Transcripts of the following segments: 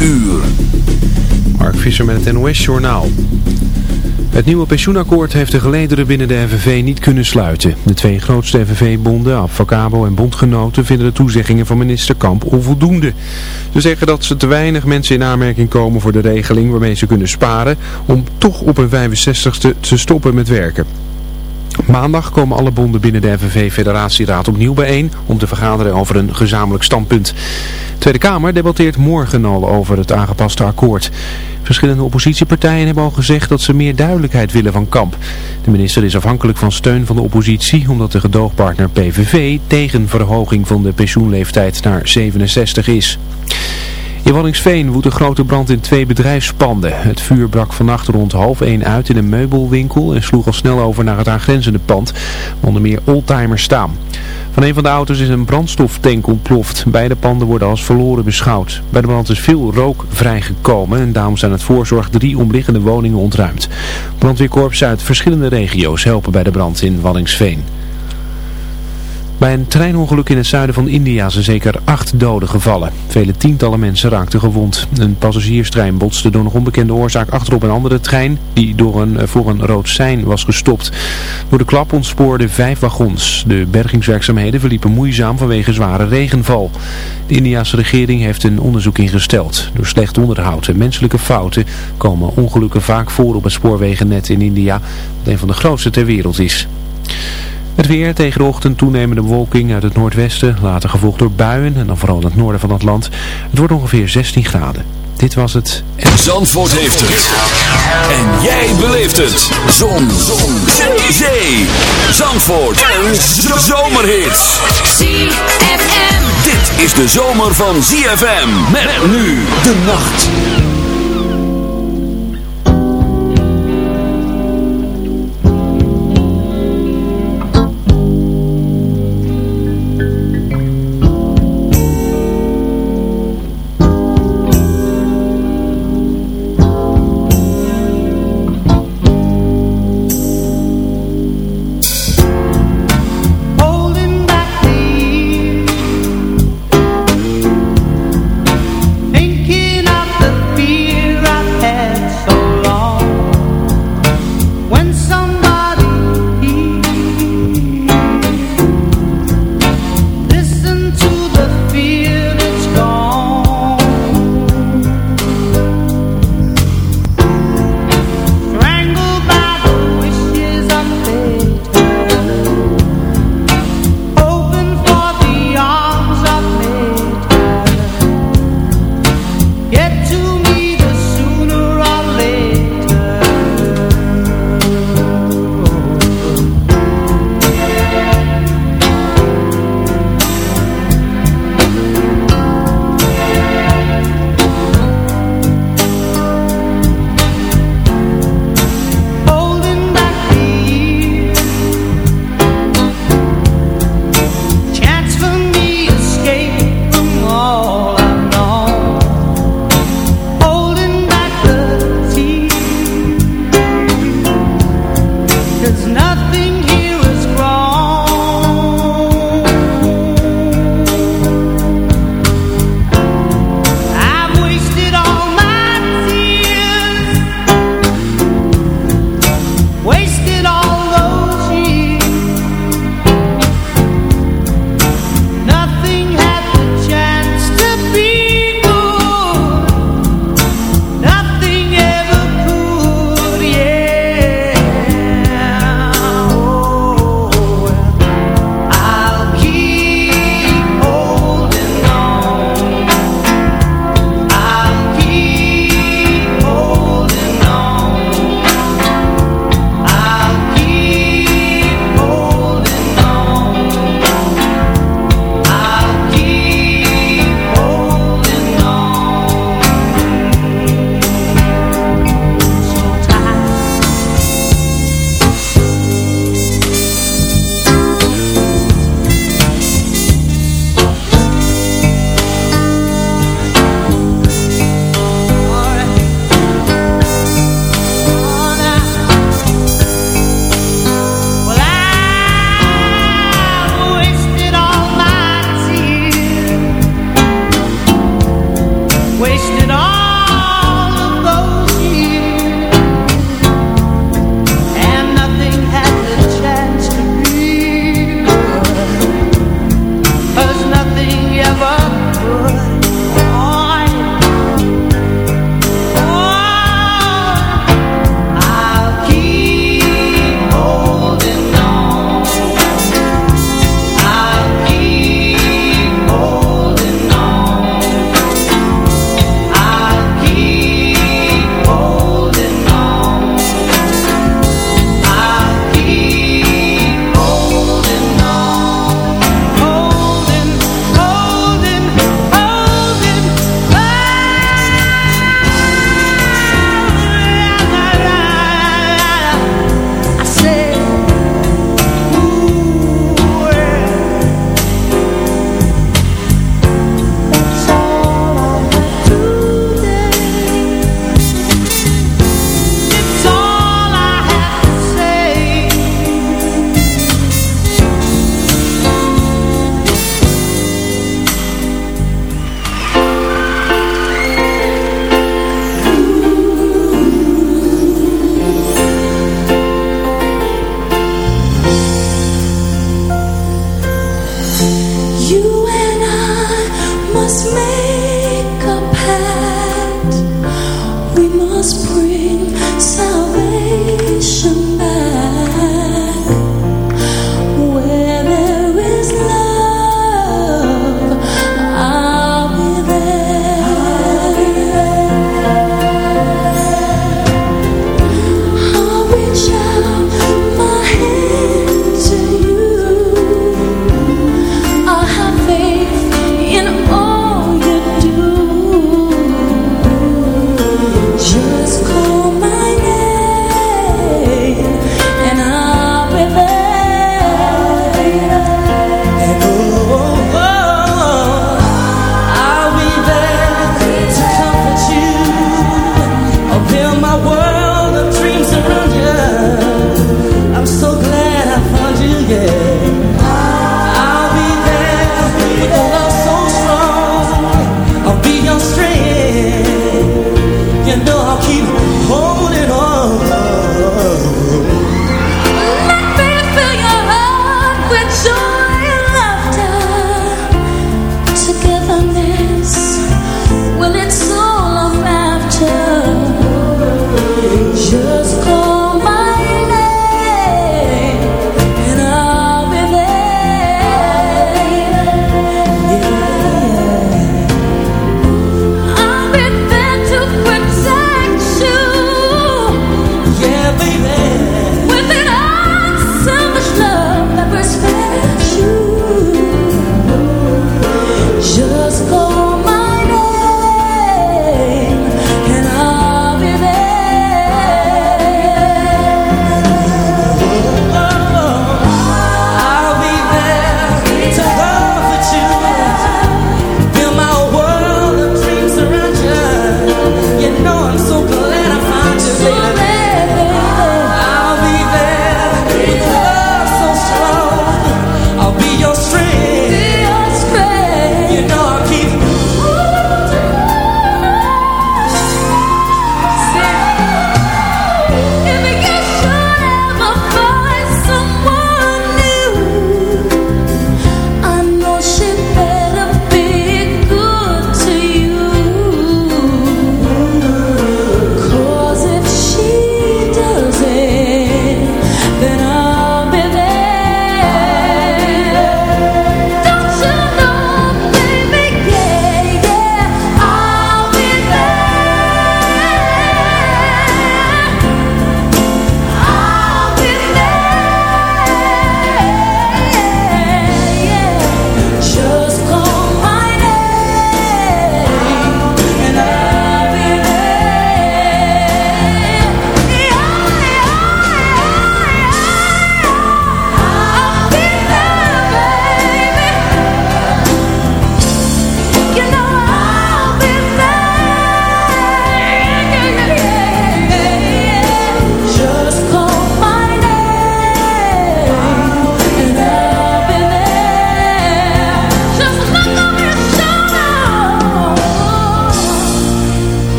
uur. Mark Visser met het NOS Journaal. Het nieuwe pensioenakkoord heeft de gelederen binnen de FNV niet kunnen sluiten. De twee grootste FNV-bonden, Avocabo en Bondgenoten, vinden de toezeggingen van minister Kamp onvoldoende. Ze zeggen dat ze te weinig mensen in aanmerking komen voor de regeling waarmee ze kunnen sparen om toch op hun 65ste te stoppen met werken. Maandag komen alle bonden binnen de FNV-federatieraad opnieuw bijeen om te vergaderen over een gezamenlijk standpunt. De Tweede Kamer debatteert morgen al over het aangepaste akkoord. Verschillende oppositiepartijen hebben al gezegd dat ze meer duidelijkheid willen van Kamp. De minister is afhankelijk van steun van de oppositie omdat de gedoogpartner PVV tegen verhoging van de pensioenleeftijd naar 67 is. In Wallingsveen woedt een grote brand in twee bedrijfspanden. Het vuur brak vannacht rond half één uit in een meubelwinkel en sloeg al snel over naar het aangrenzende pand, onder meer oldtimers staan. Van een van de auto's is een brandstoftank ontploft. Beide panden worden als verloren beschouwd. Bij de brand is veel rook vrijgekomen en daarom zijn het voorzorg drie omliggende woningen ontruimd. Brandweerkorps uit verschillende regio's helpen bij de brand in Wallingsveen. Bij een treinongeluk in het zuiden van India zijn zeker acht doden gevallen. Vele tientallen mensen raakten gewond. Een passagierstrein botste door nog onbekende oorzaak achterop een andere trein die door een, voor een rood sein was gestopt. Door de klap ontspoorden vijf wagons. De bergingswerkzaamheden verliepen moeizaam vanwege zware regenval. De Indiase regering heeft een onderzoek ingesteld. Door slecht onderhoud en menselijke fouten komen ongelukken vaak voor op het spoorwegennet in India, dat een van de grootste ter wereld is. Het weer tegen de ochtend toenemende bewolking uit het noordwesten, later gevolgd door buien en dan vooral in het noorden van het land. Het wordt ongeveer 16 graden. Dit was het. Zandvoort heeft het. En jij beleeft het. Zon. Zon. Zee. Zandvoort. Een zomerhit. ZFM. Dit is de zomer van ZFM. Met nu de nacht.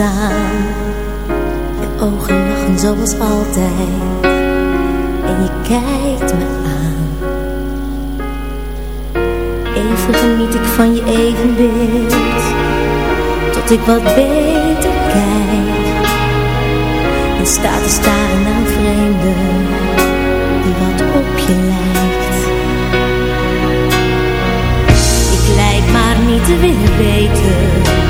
staan. Je ogen lachen zoals altijd. En je kijkt me aan. Even geniet ik van je evenbeeld. Tot ik wat beter kijk. En staat te staren een vreemde Die wat op je lijkt. Ik lijk maar niet te willen weten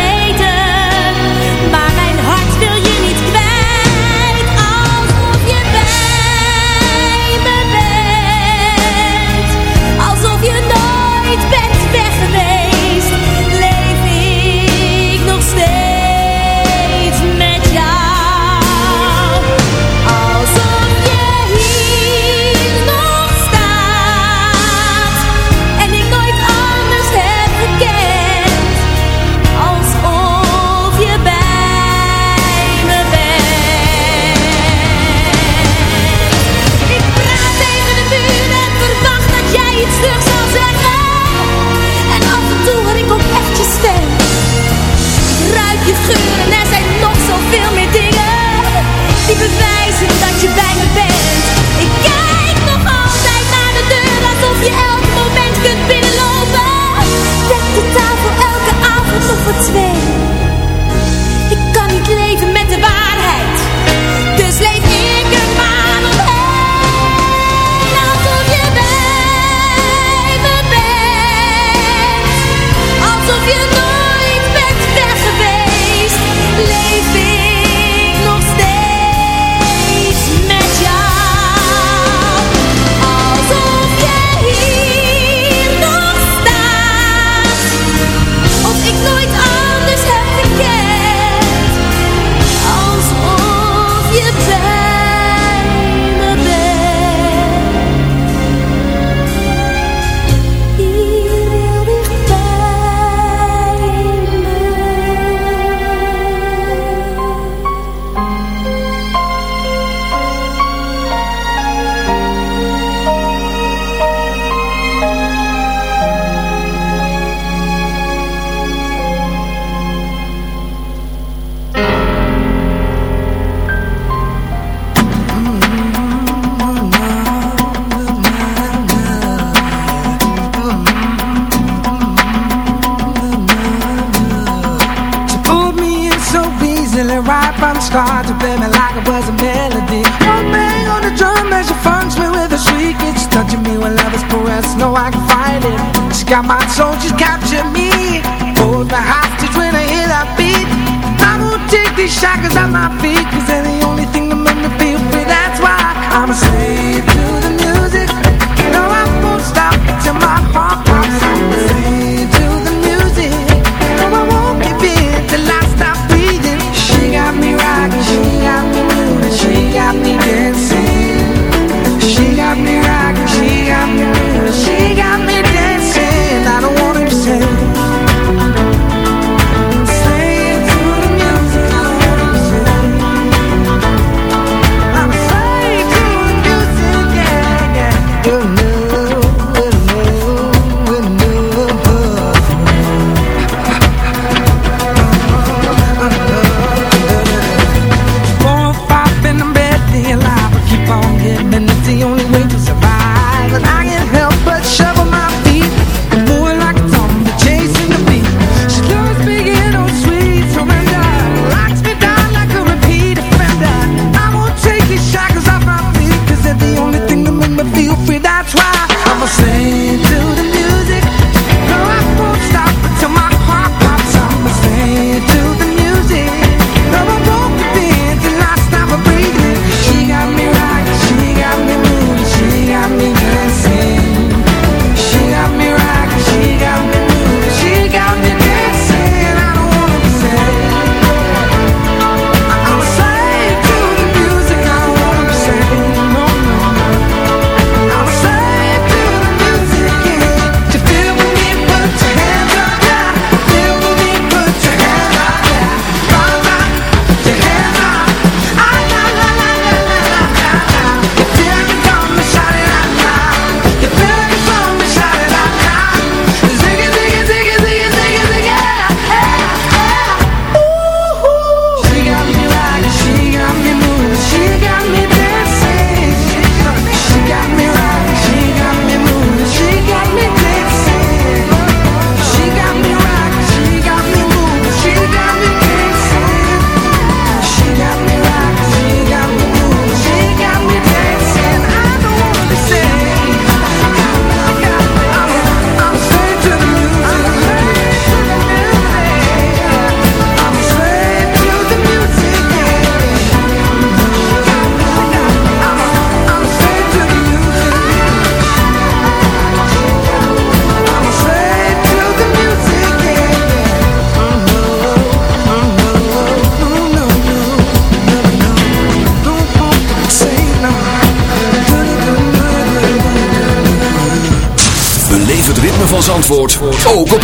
bewijzen dat je bij me bent. Ik kijk nog altijd naar de deur alsof je elk moment kunt binnenlopen. Dek de tafel elke avond op voor twee. Got my soldiers capture me. Hold the hostage when I hear that beat. I won't take these shackles off my feet Cause they're the only thing that make me feel free That's why I'm a slave to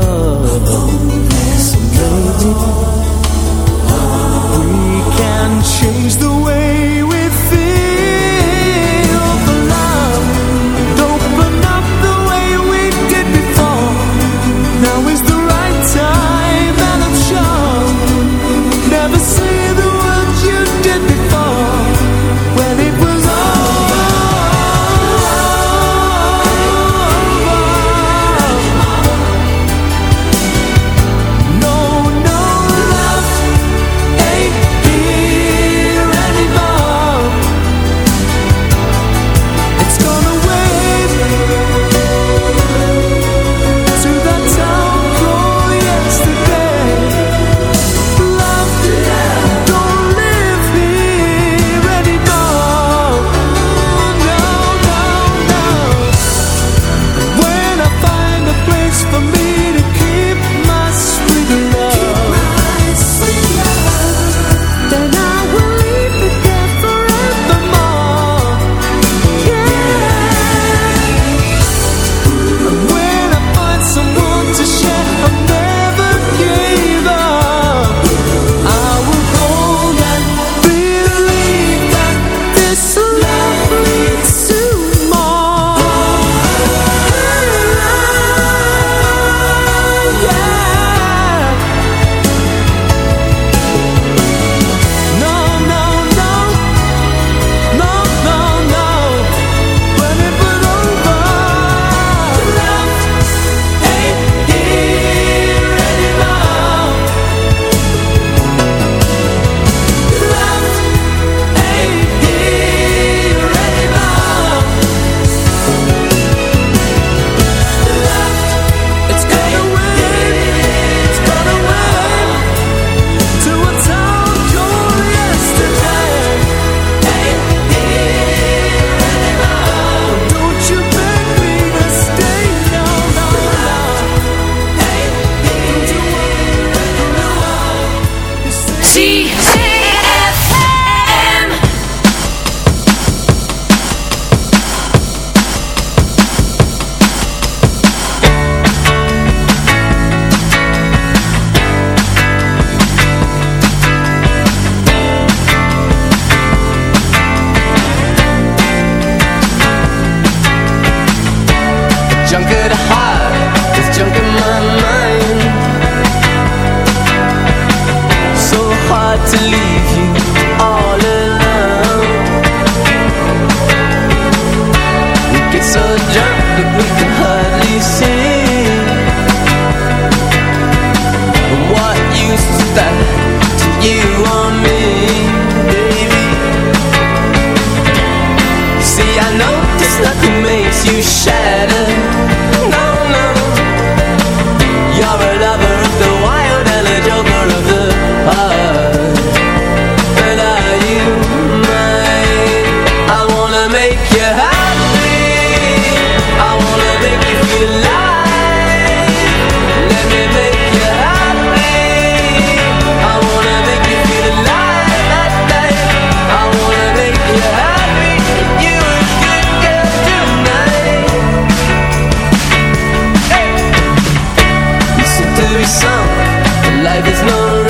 love. I wanna make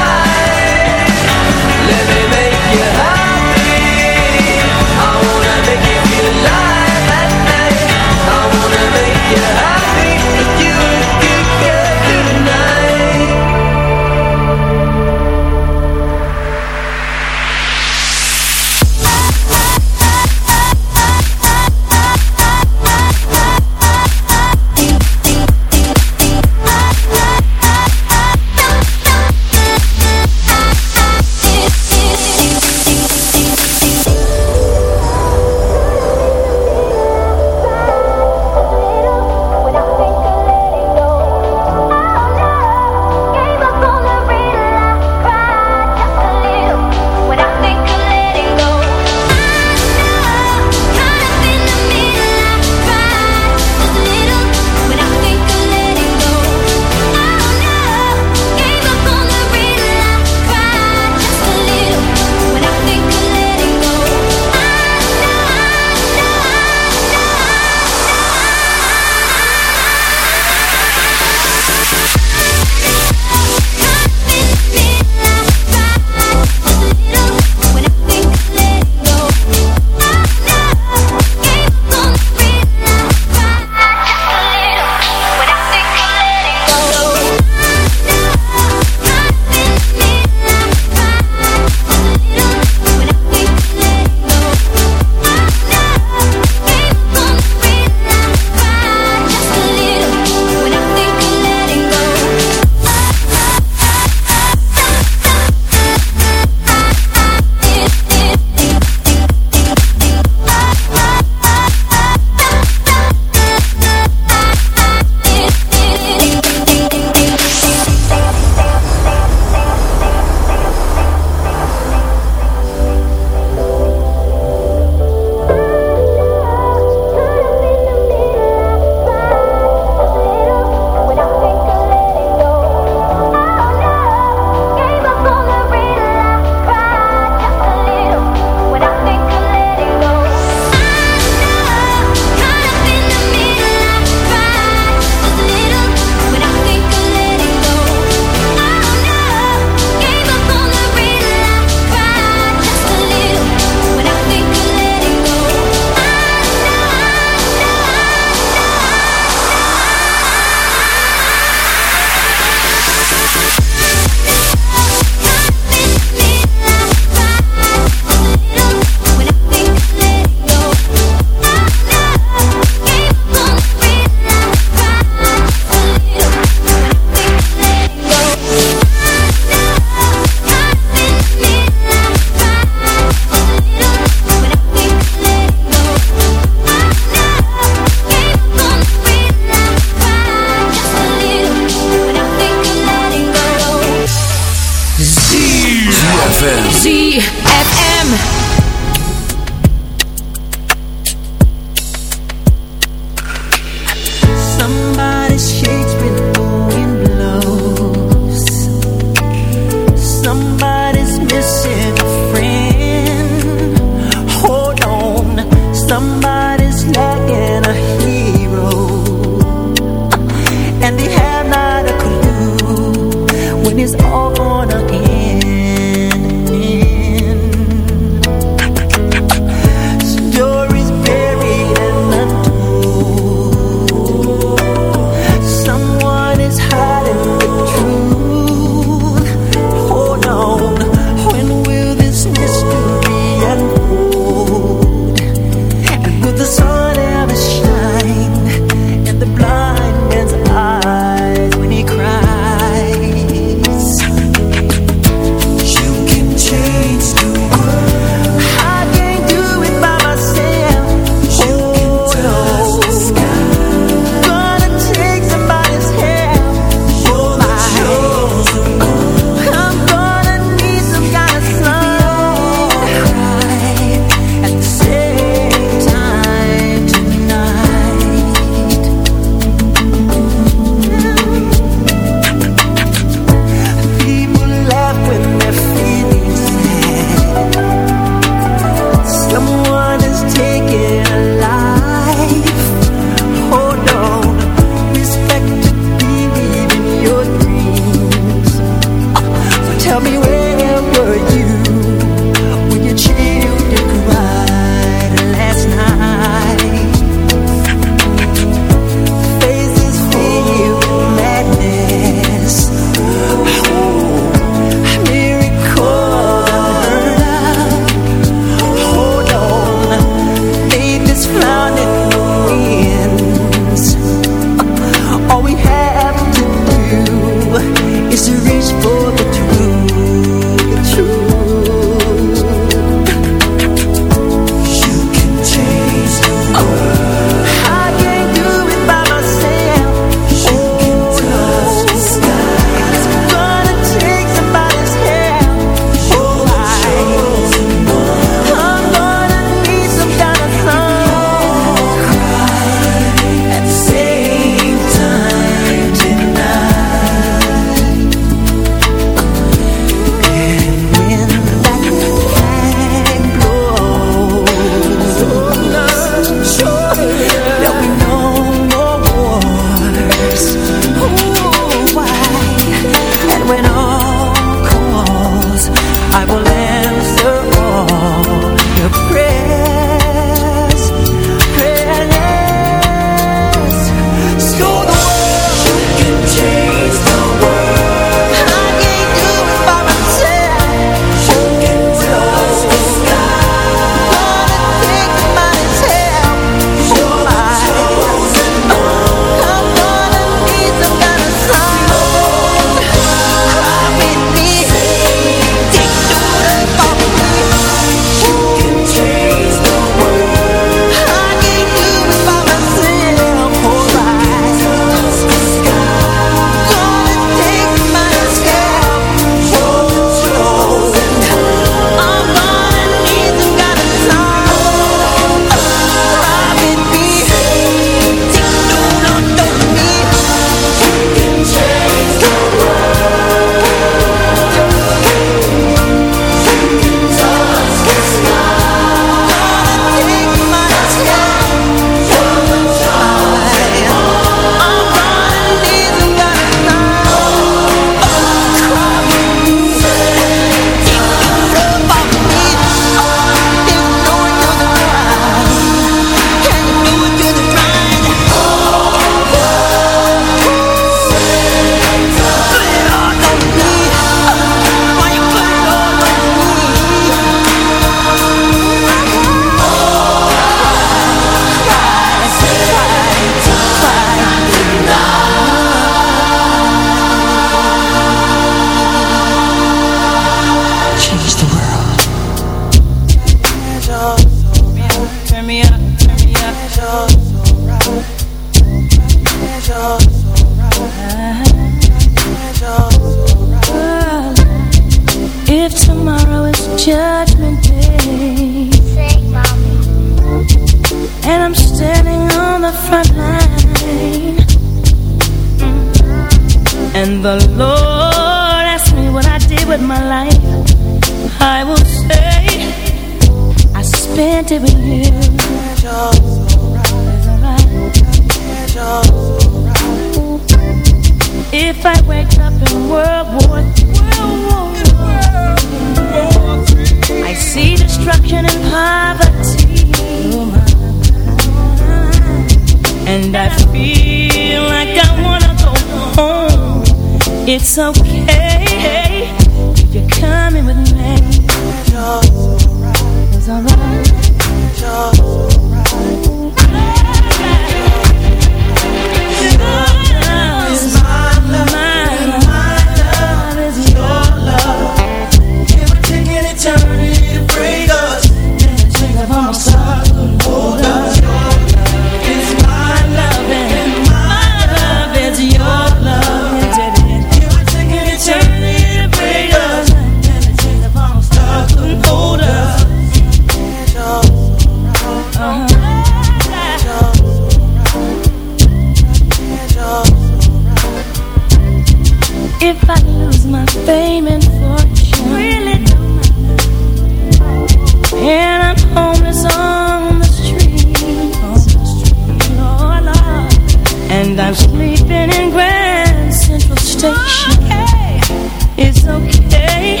temptation. It's okay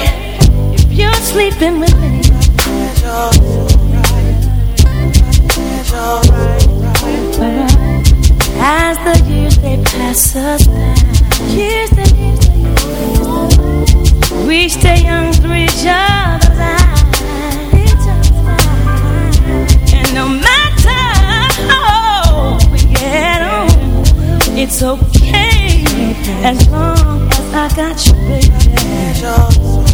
if you're sleeping with me. It's alright. As the years they pass us by, years and years years, we stay young through each other's eyes. And no matter how we get on, it's okay as long. I got you, baby.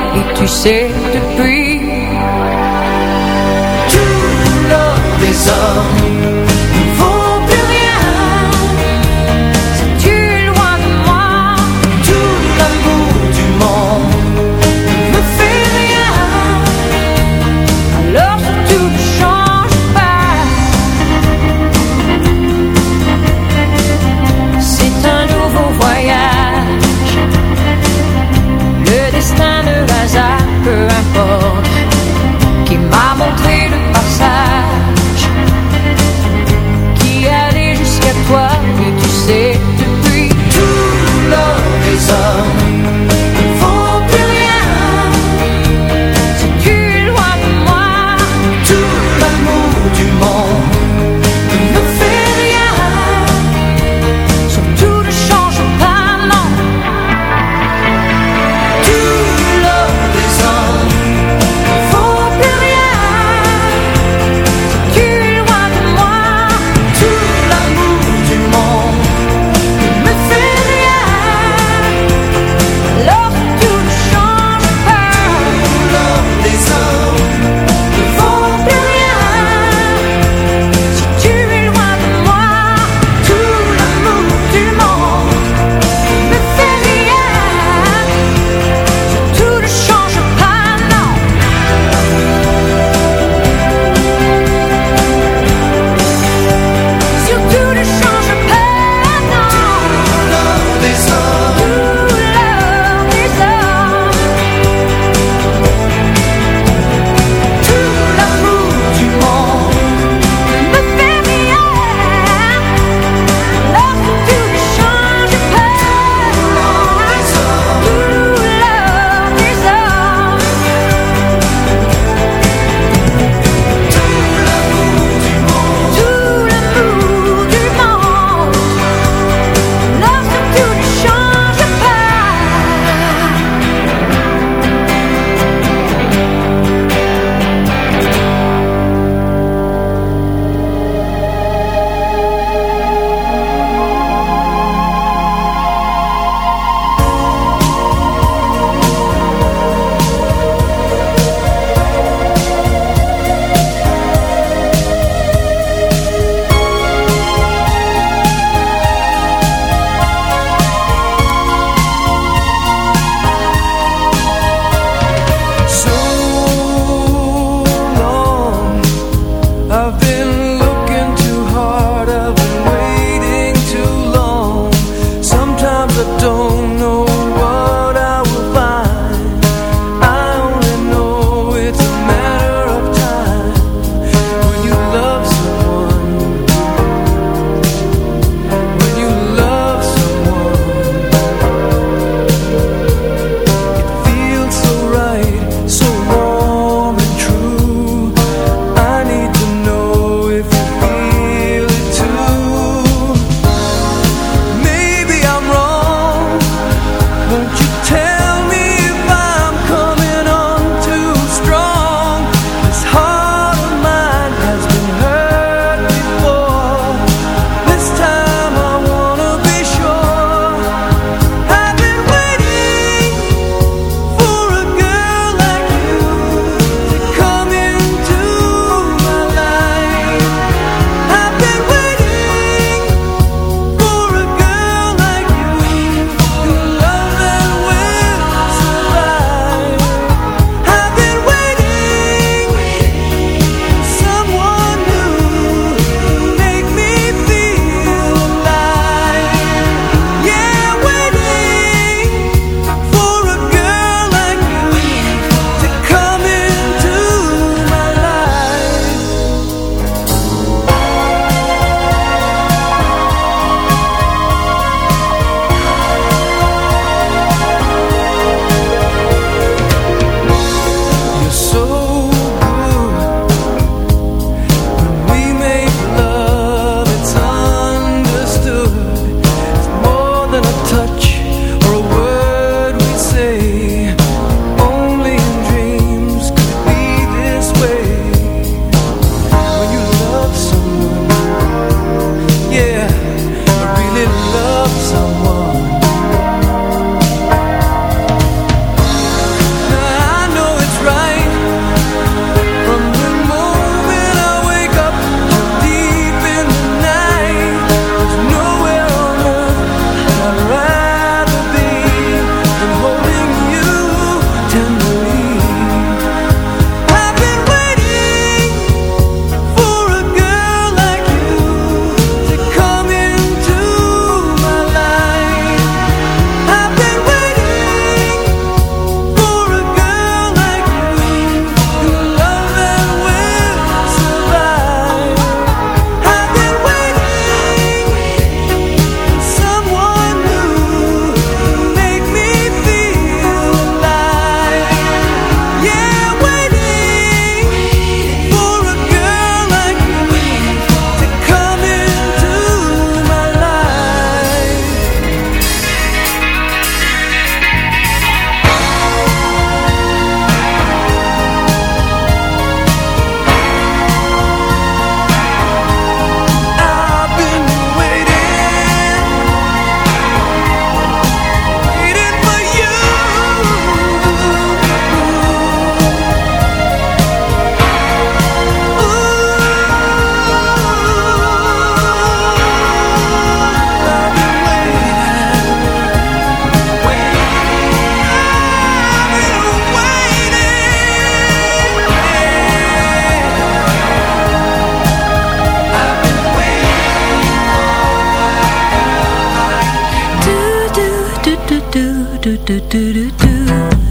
et tu sais depuis, tu l'as des hommes. Do do do do.